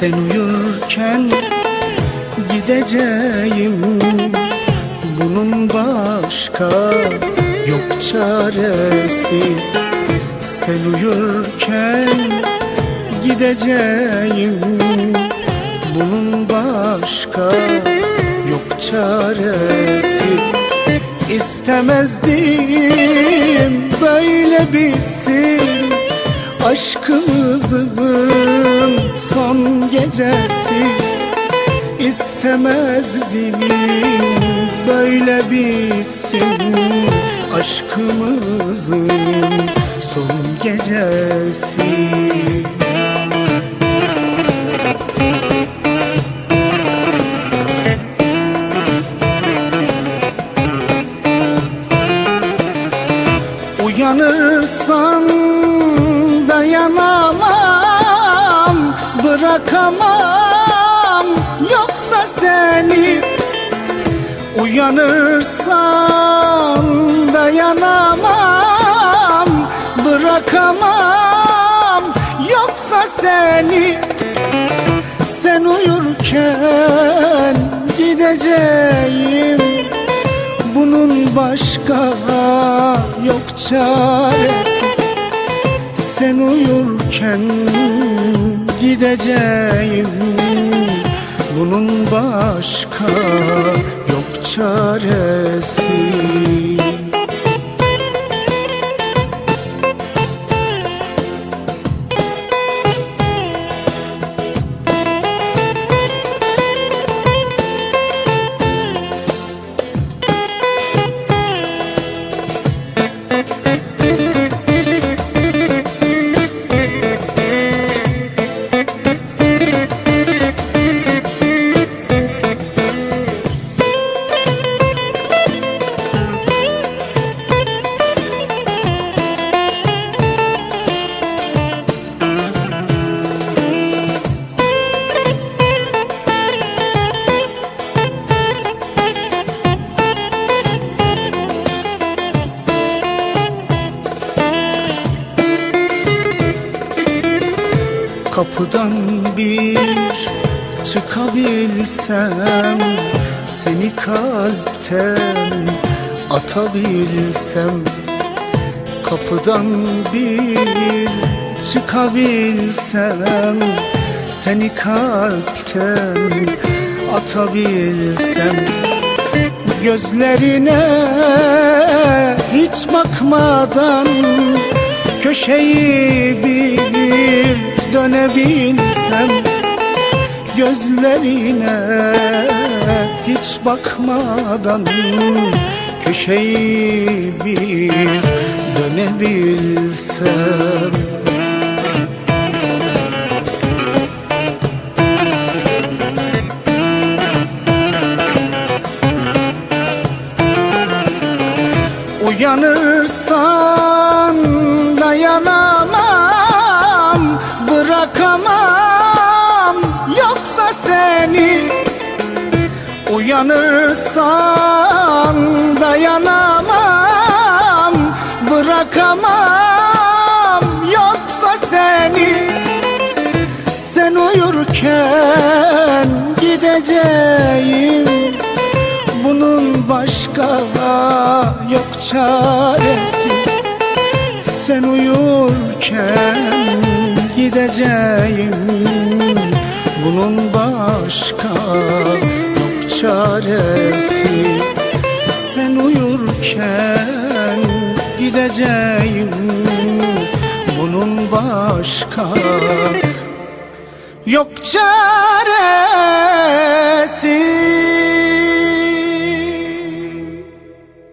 Sen uyurken gideceğim. Bunun başka yok çaresi. Sen uyurken gideceğim. Bunun başka yok çaresi. İstemezdim böyle bitsin. Aşkımızın gecesi İstemezdim böyle bitsin Aşkımızın son gecesi Bırakamam. Yoksa seni Uyanırsan dayanamam. Bırakamam. Yoksa seni Sen uyurken gideceğim. Bunun başka yok çaresi Sen uyurken gideceğim. Bunun başka yok çaresi Kapıdan bir çıkabilsem Seni kalpten atabilsem Kapıdan bir çıkabilsem Seni kalpten atabilsem. Gözlerine hiç bakmadan Köşeyi bir dönebilsem Gözlerine hiç bakmadan Köşeyi bir dönebilsem. Uyanırsan dayanamam Bırakamam. Yoksa seni Uyanırsan dayanamam Bırakamam. Yoksa seni Sen uyurken gideceğim. Bunun başka yok çaresi Sen uyurken gideceğim. Bunun başka yok çaresi. Sen uyurken gideceğim. Bunun başka yok çaresi